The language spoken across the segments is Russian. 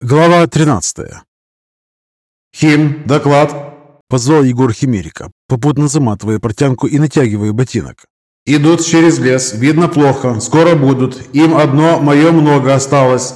Глава 13 «Хим, доклад!» – позвал Егор Химерика, попутно заматывая портянку и натягивая ботинок. «Идут через лес. Видно плохо. Скоро будут. Им одно, мое много осталось».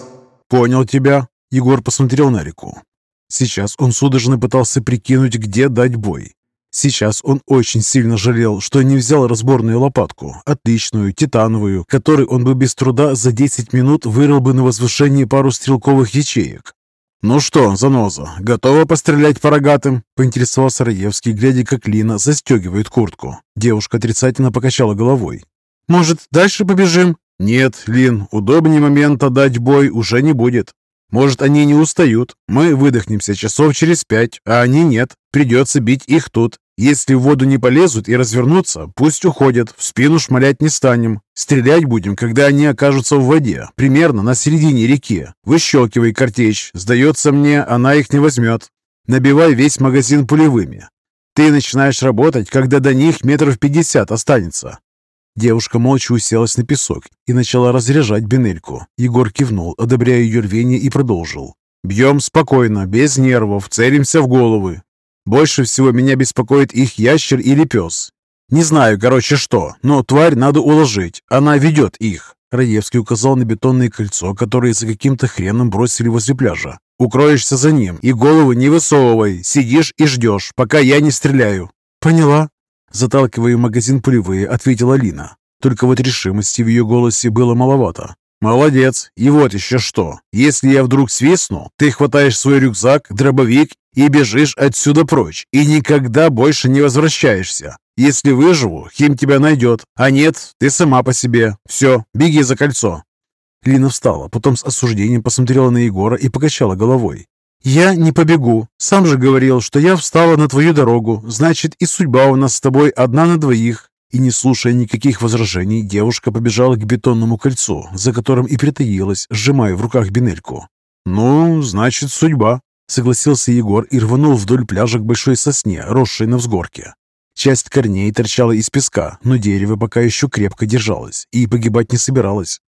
«Понял тебя». Егор посмотрел на реку. Сейчас он судорожно пытался прикинуть, где дать бой. Сейчас он очень сильно жалел, что не взял разборную лопатку, отличную, титановую, которой он бы без труда за 10 минут вырыл бы на возвышении пару стрелковых ячеек. «Ну что, заноза, готова пострелять по рогатым?» – поинтересовался Раевский, глядя, как Лина застегивает куртку. Девушка отрицательно покачала головой. «Может, дальше побежим?» «Нет, Лин, удобнее момента дать бой уже не будет. Может, они не устают. Мы выдохнемся часов через пять, а они нет. Придется бить их тут. Если в воду не полезут и развернутся, пусть уходят, в спину шмалять не станем. Стрелять будем, когда они окажутся в воде, примерно на середине реки. Выщелкивай картечь, сдается мне, она их не возьмет. Набивай весь магазин пулевыми. Ты начинаешь работать, когда до них метров пятьдесят останется. Девушка молча уселась на песок и начала разряжать бинельку. Егор кивнул, одобряя ее рвение, и продолжил. «Бьем спокойно, без нервов, целимся в головы. Больше всего меня беспокоит их ящер или пес. Не знаю, короче, что, но тварь надо уложить, она ведет их». Раевский указал на бетонное кольцо, которое за каким-то хреном бросили возле пляжа. «Укроешься за ним и голову не высовывай, сидишь и ждешь, пока я не стреляю». «Поняла», Заталкивая в магазин пулевые, ответила Лина. Только вот решимости в ее голосе было маловато. «Молодец! И вот еще что! Если я вдруг свистну, ты хватаешь свой рюкзак, дробовик и бежишь отсюда прочь, и никогда больше не возвращаешься. Если выживу, Хим тебя найдет, а нет, ты сама по себе. Все, беги за кольцо!» Лина встала, потом с осуждением посмотрела на Егора и покачала головой. «Я не побегу. Сам же говорил, что я встала на твою дорогу. Значит, и судьба у нас с тобой одна на двоих». И не слушая никаких возражений, девушка побежала к бетонному кольцу, за которым и притаилась, сжимая в руках бинельку. «Ну, значит, судьба», — согласился Егор и рванул вдоль пляжа к большой сосне, росшей на взгорке. Часть корней торчала из песка, но дерево пока еще крепко держалось и погибать не собиралось.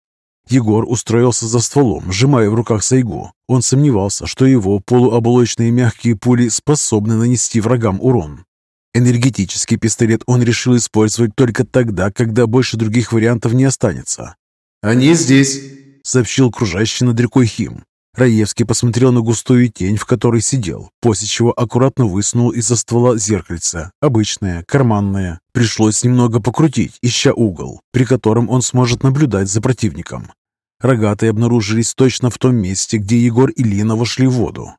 Егор устроился за стволом, сжимая в руках сайгу. Он сомневался, что его полуоболочные мягкие пули способны нанести врагам урон. Энергетический пистолет он решил использовать только тогда, когда больше других вариантов не останется. «Они здесь», — сообщил кружащий над рекой Хим. Раевский посмотрел на густую тень, в которой сидел, после чего аккуратно высунул из-за ствола зеркальце. Обычное, карманное. Пришлось немного покрутить, ища угол, при котором он сможет наблюдать за противником. Рогатые обнаружились точно в том месте, где Егор и Лина вошли в воду.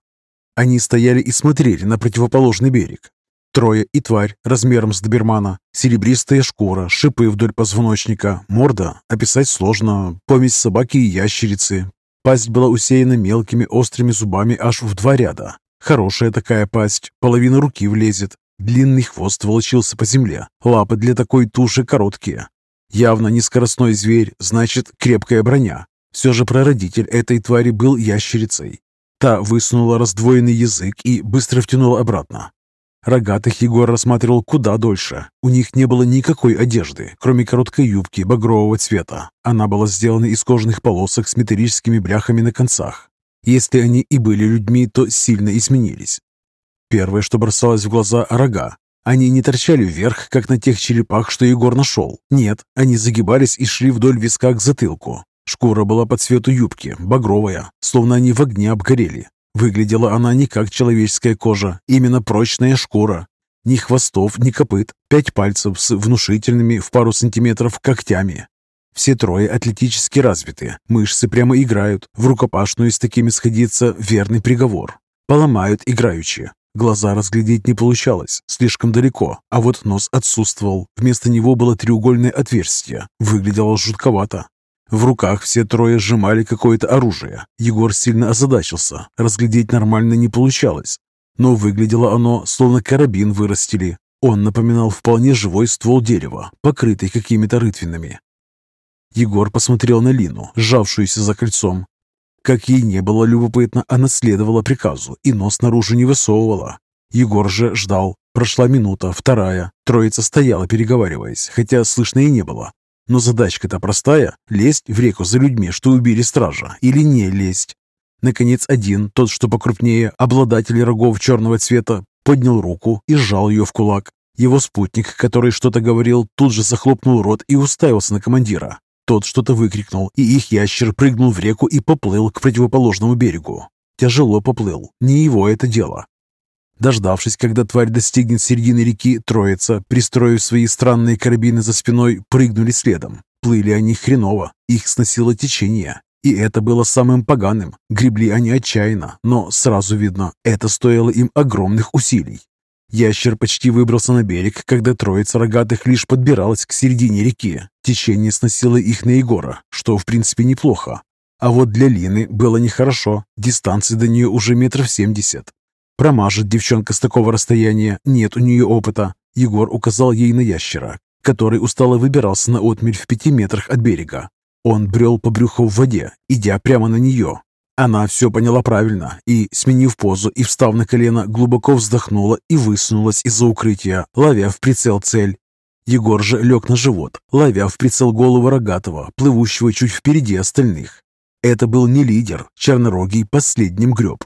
Они стояли и смотрели на противоположный берег. Трое и тварь размером с добермана, серебристая шкура, шипы вдоль позвоночника, морда, описать сложно, помесь собаки и ящерицы, Пасть была усеяна мелкими острыми зубами аж в два ряда. Хорошая такая пасть, половина руки влезет. Длинный хвост волочился по земле, лапы для такой туши короткие. Явно не скоростной зверь, значит крепкая броня. Все же прародитель этой твари был ящерицей. Та высунула раздвоенный язык и быстро втянула обратно. Рогатых Егор рассматривал куда дольше. У них не было никакой одежды, кроме короткой юбки багрового цвета. Она была сделана из кожаных полосок с металлическими бляхами на концах. Если они и были людьми, то сильно изменились. Первое, что бросалось в глаза – рога. Они не торчали вверх, как на тех черепах, что Егор нашел. Нет, они загибались и шли вдоль виска к затылку. Шкура была по цвету юбки, багровая, словно они в огне обгорели. Выглядела она не как человеческая кожа, именно прочная шкура. Ни хвостов, ни копыт, пять пальцев с внушительными в пару сантиметров когтями. Все трое атлетически развиты, мышцы прямо играют, в рукопашную с такими сходиться верный приговор. Поломают играючи. Глаза разглядеть не получалось, слишком далеко, а вот нос отсутствовал. Вместо него было треугольное отверстие. Выглядело жутковато. В руках все трое сжимали какое-то оружие. Егор сильно озадачился. Разглядеть нормально не получалось. Но выглядело оно, словно карабин вырастили. Он напоминал вполне живой ствол дерева, покрытый какими-то рытвинами. Егор посмотрел на Лину, сжавшуюся за кольцом. Как ей не было любопытно, она следовала приказу и нос наружу не высовывала. Егор же ждал. Прошла минута, вторая. Троица стояла, переговариваясь, хотя слышно и не было. Но задачка-то простая – лезть в реку за людьми, что убили стража, или не лезть. Наконец один, тот, что покрупнее, обладатель рогов черного цвета, поднял руку и сжал ее в кулак. Его спутник, который что-то говорил, тут же захлопнул рот и уставился на командира. Тот что-то выкрикнул, и их ящер прыгнул в реку и поплыл к противоположному берегу. Тяжело поплыл, не его это дело. Дождавшись, когда тварь достигнет середины реки, троица, пристроив свои странные карабины за спиной, прыгнули следом. Плыли они хреново, их сносило течение. И это было самым поганым. Гребли они отчаянно, но сразу видно, это стоило им огромных усилий. Ящер почти выбрался на берег, когда троица рогатых лишь подбиралась к середине реки. Течение сносило их на Егора, что в принципе неплохо. А вот для Лины было нехорошо, дистанция до нее уже метров семьдесят. Промажет девчонка с такого расстояния, нет у нее опыта. Егор указал ей на ящера, который устало выбирался на отмель в пяти метрах от берега. Он брел по брюху в воде, идя прямо на нее, она все поняла правильно и, сменив позу и встав на колено, глубоко вздохнула и высунулась из-за укрытия, ловя в прицел цель. Егор же лег на живот, ловя в прицел голову рогатого, плывущего чуть впереди остальных. Это был не лидер, чернорогий последним греб.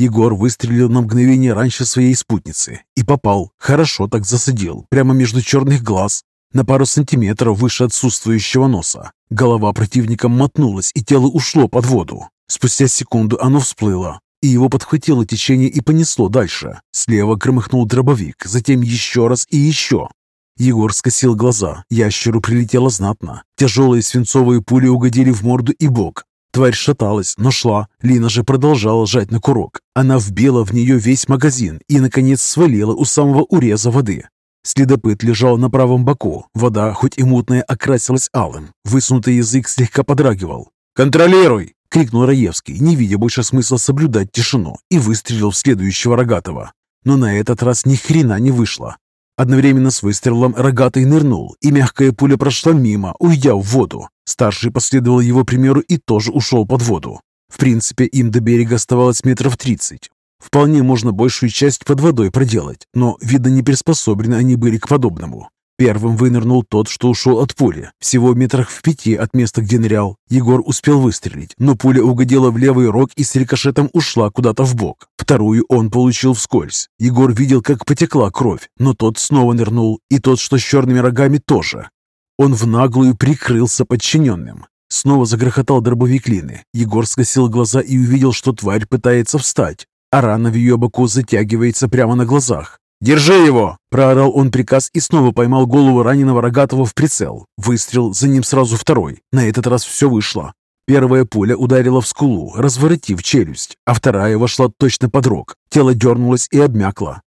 Егор выстрелил на мгновение раньше своей спутницы и попал, хорошо так засадил, прямо между черных глаз, на пару сантиметров выше отсутствующего носа. Голова противника мотнулась, и тело ушло под воду. Спустя секунду оно всплыло, и его подхватило течение и понесло дальше. Слева громыхнул дробовик, затем еще раз и еще. Егор скосил глаза. Ящеру прилетело знатно. Тяжелые свинцовые пули угодили в морду и бок. Тварь шаталась, но шла. Лина же продолжала жать на курок. Она вбила в нее весь магазин и, наконец, свалила у самого уреза воды. Следопыт лежал на правом боку. Вода, хоть и мутная, окрасилась алым. Высунутый язык слегка подрагивал. «Контролируй!» — крикнул Раевский, не видя больше смысла соблюдать тишину, и выстрелил в следующего Рогатого. Но на этот раз ни хрена не вышло. Одновременно с выстрелом Рогатый нырнул, и мягкая пуля прошла мимо, уйдя в воду. Старший последовал его примеру и тоже ушел под воду. В принципе, им до берега оставалось метров тридцать. Вполне можно большую часть под водой проделать, но, видно, не приспособлены они были к подобному. Первым вынырнул тот, что ушел от пули. Всего метрах в пяти от места, где нырял. Егор успел выстрелить, но пуля угодила в левый рог и с рикошетом ушла куда-то в бок. Вторую он получил вскользь. Егор видел, как потекла кровь, но тот снова нырнул, и тот, что с черными рогами, тоже. Он в наглую прикрылся подчиненным. Снова загрохотал дробовик Лины. Егор скосил глаза и увидел, что тварь пытается встать, а рана в ее боку затягивается прямо на глазах. «Держи его!» – проорал он приказ и снова поймал голову раненого Рогатого в прицел. Выстрел, за ним сразу второй. На этот раз все вышло. Первая пуля ударила в скулу, разворотив челюсть, а вторая вошла точно под рог. Тело дернулось и обмякло.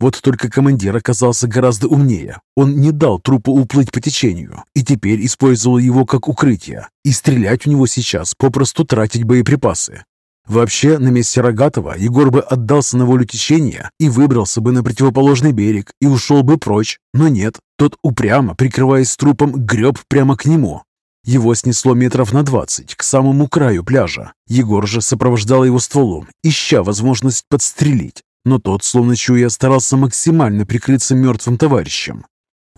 Вот только командир оказался гораздо умнее. Он не дал трупу уплыть по течению и теперь использовал его как укрытие. И стрелять у него сейчас, попросту тратить боеприпасы. Вообще, на месте Рогатого Егор бы отдался на волю течения и выбрался бы на противоположный берег и ушел бы прочь. Но нет, тот упрямо, прикрываясь трупом, греб прямо к нему. Его снесло метров на двадцать, к самому краю пляжа. Егор же сопровождал его стволом, ища возможность подстрелить. Но тот, словно чуя, старался максимально прикрыться мертвым товарищем.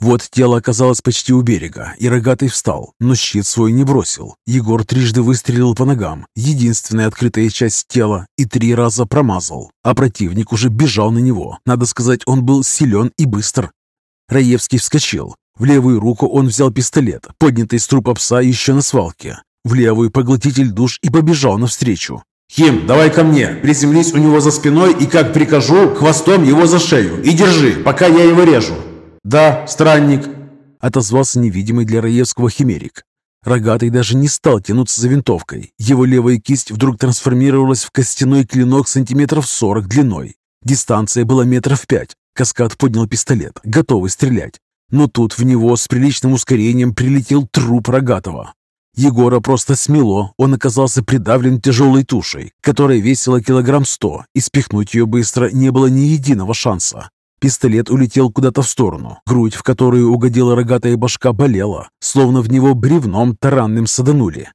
Вот тело оказалось почти у берега, и рогатый встал, но щит свой не бросил. Егор трижды выстрелил по ногам, единственная открытая часть тела, и три раза промазал. А противник уже бежал на него. Надо сказать, он был силен и быстр. Раевский вскочил. В левую руку он взял пистолет, поднятый с трупа пса еще на свалке. В левую поглотитель душ и побежал навстречу. «Хим, давай ко мне, приземлись у него за спиной и, как прикажу, хвостом его за шею и держи, пока я его режу». «Да, странник», — отозвался невидимый для Раевского химерик. Рогатый даже не стал тянуться за винтовкой. Его левая кисть вдруг трансформировалась в костяной клинок сантиметров сорок длиной. Дистанция была метров пять. Каскад поднял пистолет, готовый стрелять. Но тут в него с приличным ускорением прилетел труп Рогатого. Егора просто смело, он оказался придавлен тяжелой тушей, которая весила килограмм сто, и спихнуть ее быстро не было ни единого шанса. Пистолет улетел куда-то в сторону. Грудь, в которую угодила рогатая башка, болела, словно в него бревном таранным саданули.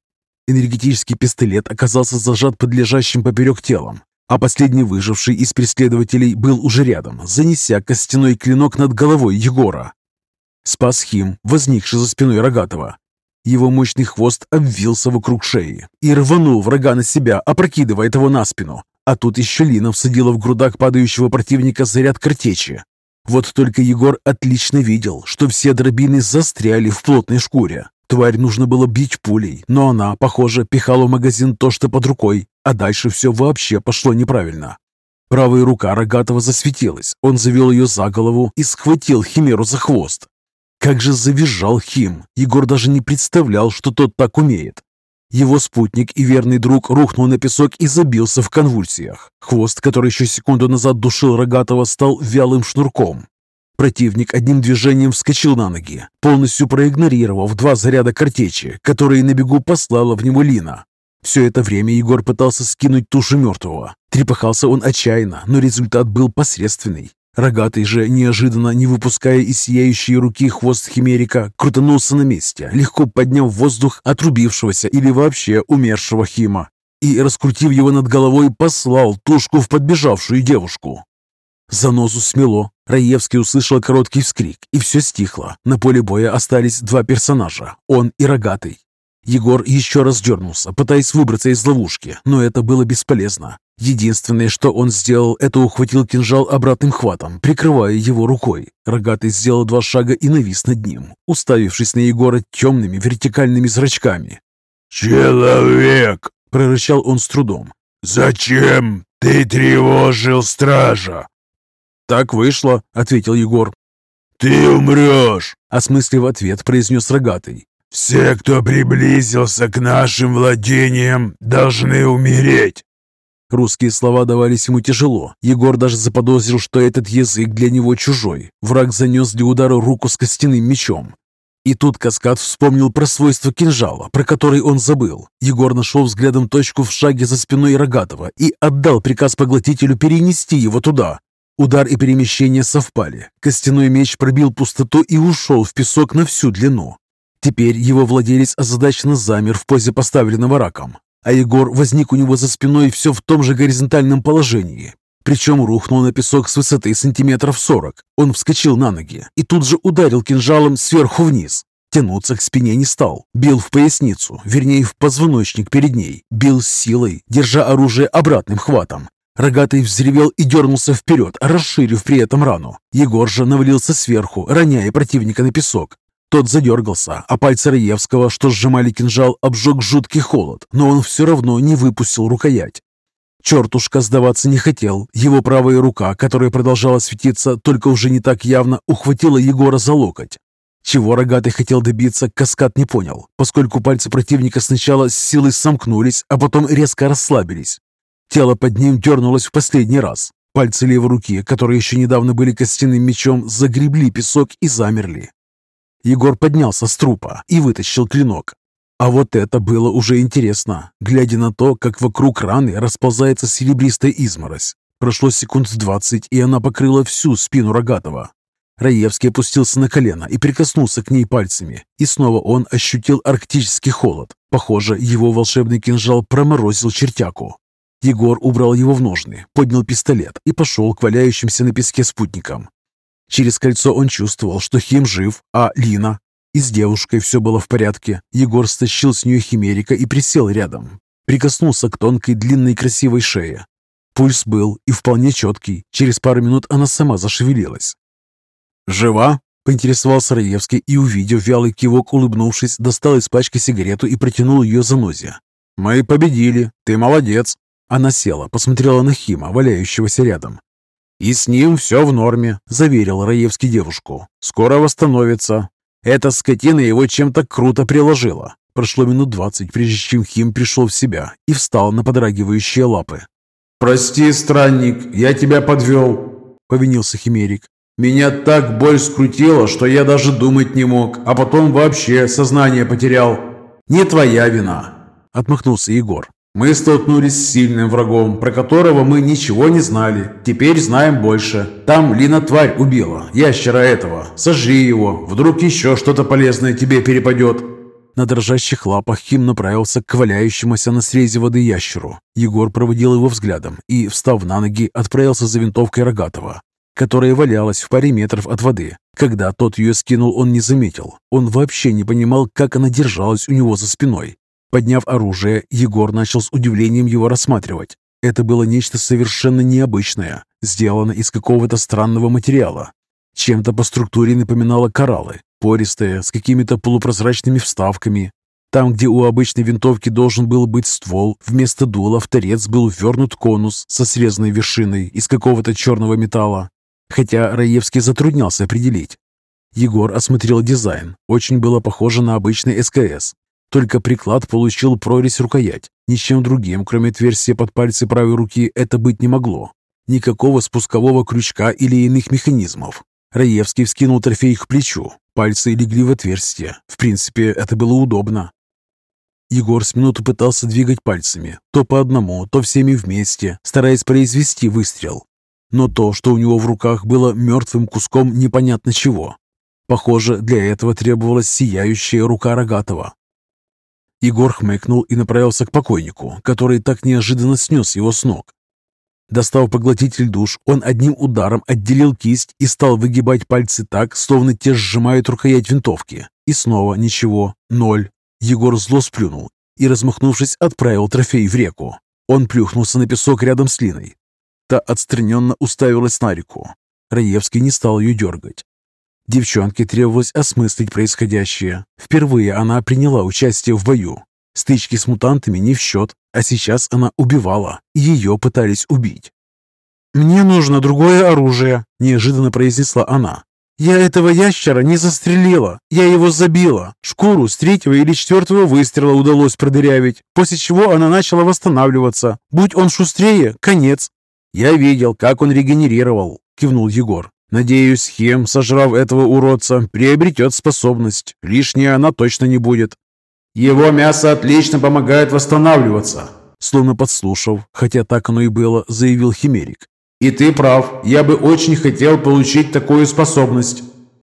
Энергетический пистолет оказался зажат под лежащим поперек телом, а последний выживший из преследователей был уже рядом, занеся костяной клинок над головой Егора. Спас Хим, возникший за спиной Рогатого. Его мощный хвост обвился вокруг шеи и рванул врага на себя, опрокидывая его на спину. А тут еще Лина всадила в грудак падающего противника заряд картечи. Вот только Егор отлично видел, что все дробины застряли в плотной шкуре. Тварь нужно было бить пулей, но она, похоже, пихала в магазин то, что под рукой, а дальше все вообще пошло неправильно. Правая рука Рогатого засветилась. Он завел ее за голову и схватил Химеру за хвост. Как же завизжал Хим! Егор даже не представлял, что тот так умеет. Его спутник и верный друг рухнул на песок и забился в конвульсиях. Хвост, который еще секунду назад душил Рогатого, стал вялым шнурком. Противник одним движением вскочил на ноги, полностью проигнорировав два заряда картечи, которые на бегу послала в него Лина. Все это время Егор пытался скинуть тушу мертвого. Трепахался он отчаянно, но результат был посредственный. Рогатый же, неожиданно не выпуская из сияющей руки хвост химерика, крутанулся на месте, легко подняв в воздух отрубившегося или вообще умершего хима и, раскрутив его над головой, послал тушку в подбежавшую девушку. Занозу смело. Раевский услышал короткий вскрик, и все стихло. На поле боя остались два персонажа, он и Рогатый. Егор еще раз дернулся, пытаясь выбраться из ловушки, но это было бесполезно. Единственное, что он сделал, это ухватил кинжал обратным хватом, прикрывая его рукой. Рогатый сделал два шага и навис над ним, уставившись на Егора темными вертикальными зрачками. «Человек!» – прорычал он с трудом. «Зачем ты тревожил стража?» «Так вышло», — ответил Егор. «Ты умрешь!» — осмыслив ответ, произнес Рогатый. «Все, кто приблизился к нашим владениям, должны умереть!» Русские слова давались ему тяжело. Егор даже заподозрил, что этот язык для него чужой. Враг занес для удара руку с костяным мечом. И тут Каскад вспомнил про свойства кинжала, про который он забыл. Егор нашел взглядом точку в шаге за спиной Рогатого и отдал приказ поглотителю перенести его туда. Удар и перемещение совпали. Костяной меч пробил пустоту и ушел в песок на всю длину. Теперь его владелец озадаченно замер в позе поставленного раком, а Егор возник у него за спиной все в том же горизонтальном положении. Причем рухнул на песок с высоты сантиметров сорок. Он вскочил на ноги и тут же ударил кинжалом сверху вниз. Тянуться к спине не стал. Бил в поясницу, вернее в позвоночник перед ней. Бил с силой, держа оружие обратным хватом. Рогатый взревел и дернулся вперед, расширив при этом рану. Егор же навалился сверху, роняя противника на песок. Тот задергался, а пальцы Раевского, что сжимали кинжал, обжег жуткий холод, но он все равно не выпустил рукоять. Чертушка сдаваться не хотел. Его правая рука, которая продолжала светиться, только уже не так явно, ухватила Егора за локоть. Чего Рогатый хотел добиться, Каскад не понял, поскольку пальцы противника сначала с силой сомкнулись, а потом резко расслабились. Тело под ним дернулось в последний раз. Пальцы левой руки, которые еще недавно были костяным мечом, загребли песок и замерли. Егор поднялся с трупа и вытащил клинок. А вот это было уже интересно, глядя на то, как вокруг раны расползается серебристая изморозь. Прошло секунд двадцать, и она покрыла всю спину Рогатого. Раевский опустился на колено и прикоснулся к ней пальцами, и снова он ощутил арктический холод. Похоже, его волшебный кинжал проморозил чертяку. Егор убрал его в ножны, поднял пистолет и пошел к валяющимся на песке спутникам. Через кольцо он чувствовал, что Хим жив, а Лина... И с девушкой все было в порядке. Егор стащил с нее химерика и присел рядом. Прикоснулся к тонкой, длинной, красивой шее. Пульс был и вполне четкий. Через пару минут она сама зашевелилась. «Жива?» – поинтересовался Раевский и, увидев вялый кивок, улыбнувшись, достал из пачки сигарету и протянул ее занозе. «Мы победили. Ты молодец!» Она села, посмотрела на Хима, валяющегося рядом. «И с ним все в норме», – заверил Раевский девушку. «Скоро восстановится. Эта скотина его чем-то круто приложила». Прошло минут двадцать, прежде чем Хим пришел в себя и встал на подрагивающие лапы. «Прости, странник, я тебя подвел», — повинился Химерик. «Меня так боль скрутила, что я даже думать не мог, а потом вообще сознание потерял. Не твоя вина», — отмахнулся Егор. Мы столкнулись с сильным врагом, про которого мы ничего не знали. Теперь знаем больше. Там Лина тварь убила, ящера этого. Сожри его, вдруг еще что-то полезное тебе перепадет». На дрожащих лапах Хим направился к валяющемуся на срезе воды ящеру. Егор проводил его взглядом и, встав на ноги, отправился за винтовкой Рогатого. которая валялась в паре метров от воды. Когда тот ее скинул, он не заметил. Он вообще не понимал, как она держалась у него за спиной. Подняв оружие, Егор начал с удивлением его рассматривать. Это было нечто совершенно необычное, сделано из какого-то странного материала. Чем-то по структуре напоминало кораллы, пористое, с какими-то полупрозрачными вставками. Там, где у обычной винтовки должен был быть ствол, вместо дула в торец был ввернут конус со срезанной вершиной из какого-то черного металла. Хотя Раевский затруднялся определить. Егор осмотрел дизайн. Очень было похоже на обычный СКС. Только приклад получил прорезь-рукоять. Ничем другим, кроме отверстия под пальцы правой руки, это быть не могло. Никакого спускового крючка или иных механизмов. Раевский вскинул трофей к плечу. Пальцы легли в отверстие. В принципе, это было удобно. Егор с минуту пытался двигать пальцами, то по одному, то всеми вместе, стараясь произвести выстрел. Но то, что у него в руках было мертвым куском непонятно чего. Похоже, для этого требовалась сияющая рука Рогатого. Егор хмыкнул и направился к покойнику, который так неожиданно снес его с ног. Достав поглотитель душ, он одним ударом отделил кисть и стал выгибать пальцы так, словно те сжимают рукоять винтовки. И снова ничего, ноль. Егор зло сплюнул и, размахнувшись, отправил трофей в реку. Он плюхнулся на песок рядом с Линой. Та отстраненно уставилась на реку. Раевский не стал ее дергать. Девчонке требовалось осмыслить происходящее. Впервые она приняла участие в бою. Стычки с мутантами не в счет, а сейчас она убивала, и ее пытались убить. «Мне нужно другое оружие», – неожиданно произнесла она. «Я этого ящера не застрелила, я его забила. Шкуру с третьего или четвертого выстрела удалось продырявить, после чего она начала восстанавливаться. Будь он шустрее, конец». «Я видел, как он регенерировал», – кивнул Егор. «Надеюсь, Хем, сожрав этого уродца, приобретет способность. Лишняя она точно не будет». «Его мясо отлично помогает восстанавливаться», словно подслушав, хотя так оно и было, заявил Химерик. «И ты прав, я бы очень хотел получить такую способность».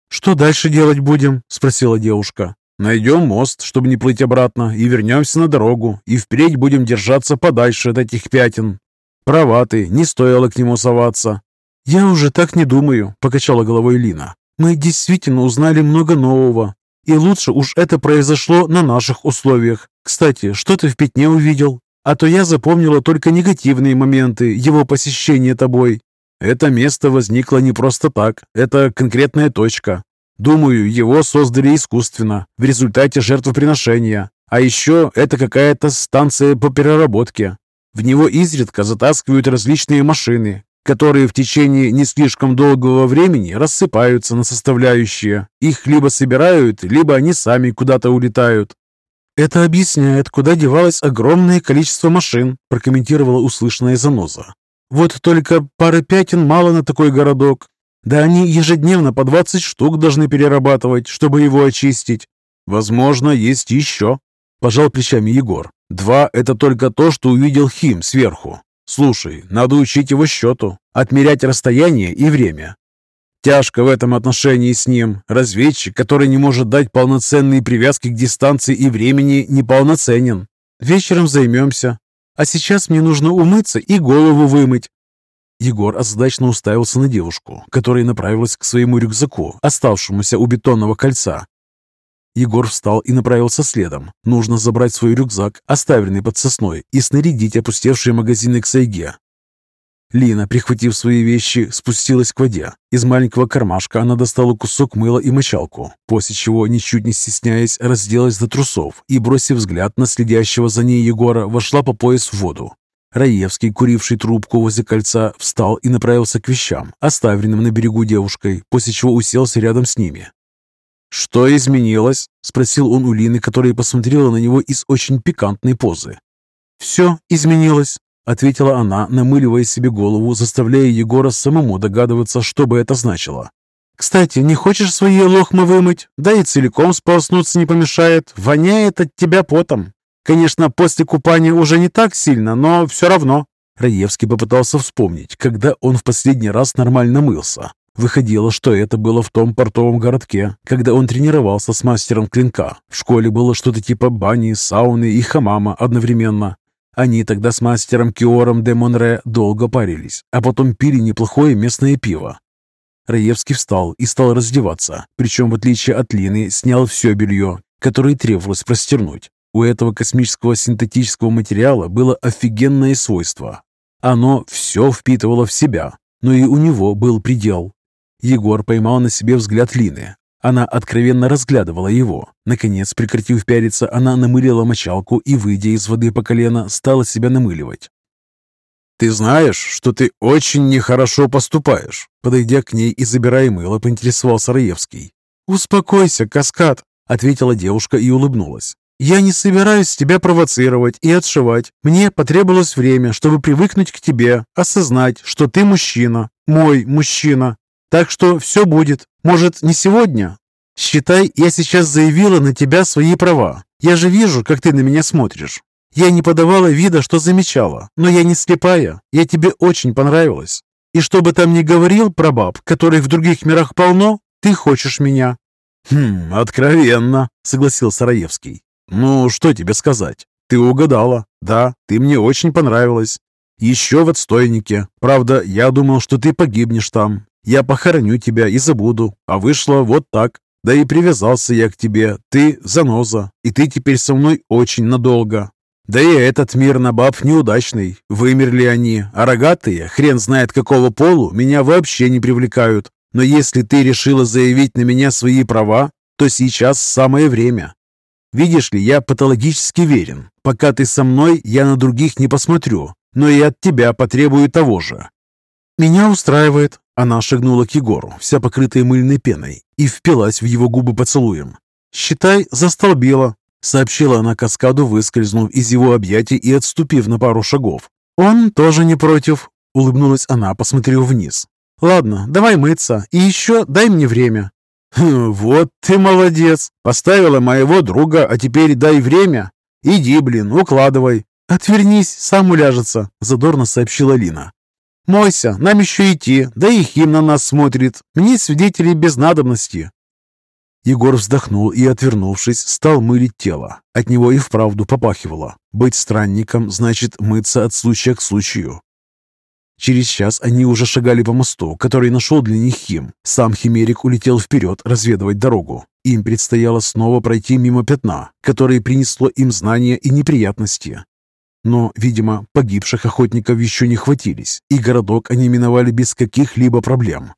«Что дальше делать будем?» – спросила девушка. «Найдем мост, чтобы не плыть обратно, и вернемся на дорогу, и впредь будем держаться подальше от этих пятен. Права ты, не стоило к нему соваться». «Я уже так не думаю», – покачала головой Лина. «Мы действительно узнали много нового, и лучше уж это произошло на наших условиях. Кстати, что ты в пятне увидел? А то я запомнила только негативные моменты его посещения тобой. Это место возникло не просто так. Это конкретная точка. Думаю, его создали искусственно, в результате жертвоприношения. А еще это какая-то станция по переработке. В него изредка затаскивают различные машины, которые в течение не слишком долгого времени рассыпаются на составляющие. Их либо собирают, либо они сами куда-то улетают. «Это объясняет, куда девалось огромное количество машин», прокомментировала услышанная заноза. «Вот только пары пятен мало на такой городок. Да они ежедневно по 20 штук должны перерабатывать, чтобы его очистить. Возможно, есть еще», – пожал плечами Егор. «Два – это только то, что увидел Хим сверху. Слушай, надо учить его счету, отмерять расстояние и время. Тяжко в этом отношении с ним. Разведчик, который не может дать полноценные привязки к дистанции и времени, неполноценен. Вечером займемся. А сейчас мне нужно умыться и голову вымыть. Егор озадачно уставился на девушку, которая направилась к своему рюкзаку, оставшемуся у бетонного кольца. Егор встал и направился следом. Нужно забрать свой рюкзак, оставленный под сосной, и снарядить опустевшие магазины к сайге. Лина, прихватив свои вещи, спустилась к воде. Из маленького кармашка она достала кусок мыла и мочалку, после чего, ничуть не стесняясь, разделась до трусов и, бросив взгляд на следящего за ней Егора, вошла по пояс в воду. Раевский, куривший трубку возле кольца, встал и направился к вещам, оставленным на берегу девушкой, после чего уселся рядом с ними. «Что изменилось?» – спросил он у Лины, которая посмотрела на него из очень пикантной позы. «Все изменилось», – ответила она, намыливая себе голову, заставляя Егора самому догадываться, что бы это значило. «Кстати, не хочешь свои лохмы вымыть? Да и целиком сполоснуться не помешает. Воняет от тебя потом. Конечно, после купания уже не так сильно, но все равно». Раевский попытался вспомнить, когда он в последний раз нормально мылся. Выходило, что это было в том портовом городке, когда он тренировался с мастером клинка. В школе было что-то типа бани, сауны и хамама одновременно. Они тогда с мастером Киором де Монре долго парились, а потом пили неплохое местное пиво. Раевский встал и стал раздеваться, причем, в отличие от Лины, снял все белье, которое требовалось простернуть. У этого космического синтетического материала было офигенное свойство. Оно все впитывало в себя, но и у него был предел. Егор поймал на себе взгляд Лины. Она откровенно разглядывала его. Наконец, прекратив пяриться, она намылила мочалку и, выйдя из воды по колено, стала себя намыливать. «Ты знаешь, что ты очень нехорошо поступаешь?» Подойдя к ней и забирая мыло, поинтересовался Раевский. «Успокойся, Каскад», — ответила девушка и улыбнулась. «Я не собираюсь тебя провоцировать и отшивать. Мне потребовалось время, чтобы привыкнуть к тебе, осознать, что ты мужчина, мой мужчина. Так что все будет. Может, не сегодня? Считай, я сейчас заявила на тебя свои права. Я же вижу, как ты на меня смотришь. Я не подавала вида, что замечала, но я не слепая. Я тебе очень понравилась. И что бы там ни говорил про баб, которых в других мирах полно, ты хочешь меня». «Хм, откровенно», — согласился Раевский. «Ну, что тебе сказать? Ты угадала. Да, ты мне очень понравилась. Еще в отстойнике. Правда, я думал, что ты погибнешь там. Я похороню тебя и забуду. А вышло вот так. Да и привязался я к тебе. Ты заноза. И ты теперь со мной очень надолго. Да и этот мир на баб неудачный. Вымерли они. А рогатые, хрен знает какого полу, меня вообще не привлекают. Но если ты решила заявить на меня свои права, то сейчас самое время. Видишь ли, я патологически верен. Пока ты со мной, я на других не посмотрю, но и от тебя потребую того же». «Меня устраивает». Она шагнула к Егору, вся покрытая мыльной пеной, и впилась в его губы поцелуем. «Считай, застолбила», — сообщила она каскаду, выскользнув из его объятий и отступив на пару шагов. «Он тоже не против», — улыбнулась она, посмотрев вниз. «Ладно, давай мыться, и еще дай мне время. Хм, «Вот ты молодец! Поставила моего друга, а теперь дай время. Иди, блин, укладывай». «Отвернись, сам уляжется», — задорно сообщила Лина. «Мойся, нам еще идти, да и Хим на нас смотрит. Мне свидетелей без надобности». Егор вздохнул и, отвернувшись, стал мылить тело. От него и вправду попахивало. Быть странником значит мыться от случая к случаю. Через час они уже шагали по мосту, который нашел для них Хим. Сам Химерик улетел вперед разведывать дорогу. Им предстояло снова пройти мимо пятна, которое принесло им знания и неприятности. Но, видимо, погибших охотников еще не хватились, и городок они миновали без каких-либо проблем.